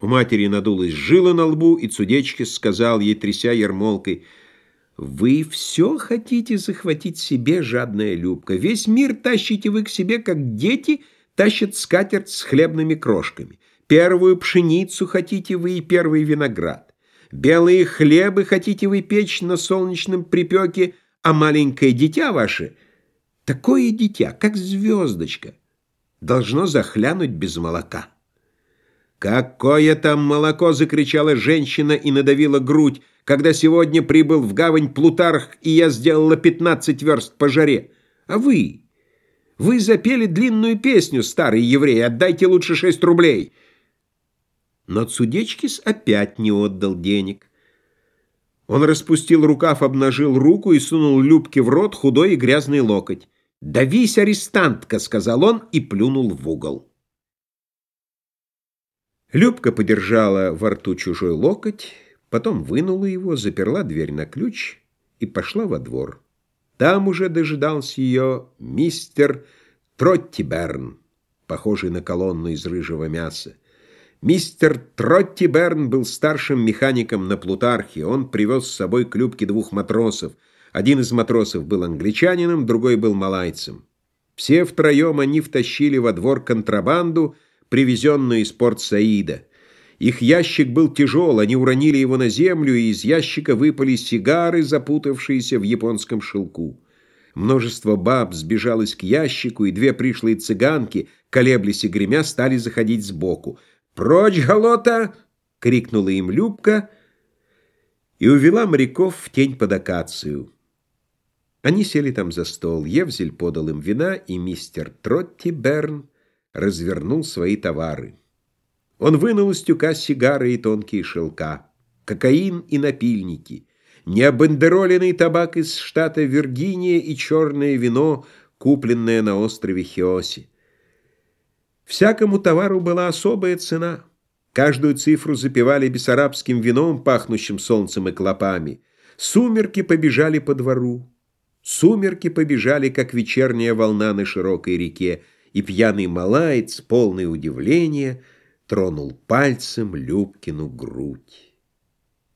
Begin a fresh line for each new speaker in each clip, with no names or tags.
У матери надулась жила на лбу, и Цудечки сказал ей, тряся ермолкой, «Вы все хотите захватить себе, жадная Любка. Весь мир тащите вы к себе, как дети тащат скатерть с хлебными крошками. Первую пшеницу хотите вы и первый виноград. Белые хлебы хотите вы печь на солнечном припеке, а маленькое дитя ваше, такое дитя, как звездочка, должно захлянуть без молока». «Какое там молоко!» — закричала женщина и надавила грудь, когда сегодня прибыл в гавань Плутарх, и я сделала пятнадцать верст по жаре. А вы? Вы запели длинную песню, старый еврей, отдайте лучше шесть рублей. Но Цудечкис опять не отдал денег. Он распустил рукав, обнажил руку и сунул Любке в рот худой и грязный локоть. «Давись, арестантка!» — сказал он и плюнул в угол. Любка подержала во рту чужой локоть, потом вынула его, заперла дверь на ключ и пошла во двор. Там уже дожидался ее мистер Троттиберн, похожий на колонну из рыжего мяса. Мистер Троттиберн был старшим механиком на Плутархе. Он привез с собой к Любке двух матросов. Один из матросов был англичанином, другой был малайцем. Все втроем они втащили во двор контрабанду — привезенную из порт Саида. Их ящик был тяжел, они уронили его на землю, и из ящика выпали сигары, запутавшиеся в японском шелку. Множество баб сбежалось к ящику, и две пришлые цыганки, колеблясь и гремя, стали заходить сбоку. «Прочь, голота!» — крикнула им Любка и увела моряков в тень под акацию. Они сели там за стол. Евзель подал им вина, и мистер Тротти Берн развернул свои товары. Он вынул из тюка сигары и тонкие шелка, кокаин и напильники, необандероленный табак из штата Виргиния и черное вино, купленное на острове Хиоси. Всякому товару была особая цена. Каждую цифру запивали бессарабским вином, пахнущим солнцем и клопами. Сумерки побежали по двору. Сумерки побежали, как вечерняя волна на широкой реке, и пьяный малаец, полный удивления, тронул пальцем Любкину грудь.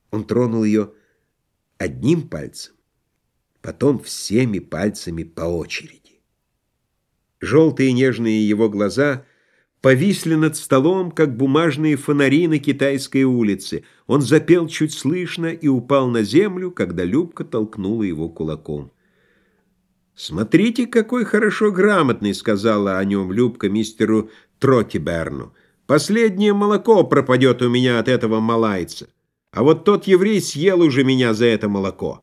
Он тронул ее одним пальцем, потом всеми пальцами по очереди. Желтые нежные его глаза повисли над столом, как бумажные фонари на китайской улице. Он запел чуть слышно и упал на землю, когда Любка толкнула его кулаком. «Смотрите, какой хорошо грамотный», — сказала о нем Любка мистеру Тротиберну. «Последнее молоко пропадет у меня от этого малайца, а вот тот еврей съел уже меня за это молоко».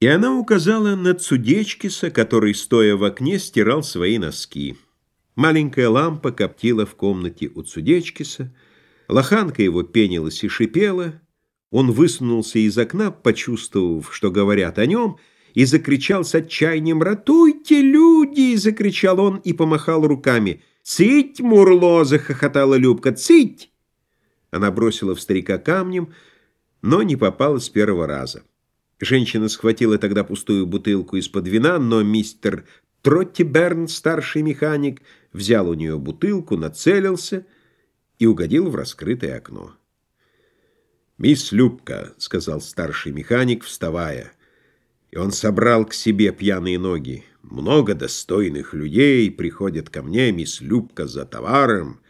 И она указала на Цудечкиса, который, стоя в окне, стирал свои носки. Маленькая лампа коптила в комнате у Цудечкиса, лоханка его пенилась и шипела, он высунулся из окна, почувствовав, что говорят о нем, — и закричал с отчаянием «Ратуйте, люди!» — закричал он и помахал руками. «Цыть, Мурло!» — захохотала Любка. «Цыть!» Она бросила в старика камнем, но не попала с первого раза. Женщина схватила тогда пустую бутылку из-под вина, но мистер Тротти Берн, старший механик, взял у нее бутылку, нацелился и угодил в раскрытое окно. «Мисс Любка», — сказал старший механик, вставая, — и он собрал к себе пьяные ноги. Много достойных людей приходят ко мне, мисс Любка, за товаром,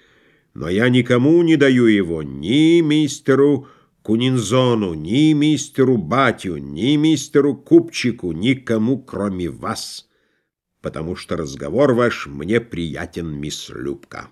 но я никому не даю его, ни мистеру Кунинзону, ни мистеру Батю, ни мистеру Купчику, никому, кроме вас, потому что разговор ваш мне приятен, мисс Любка.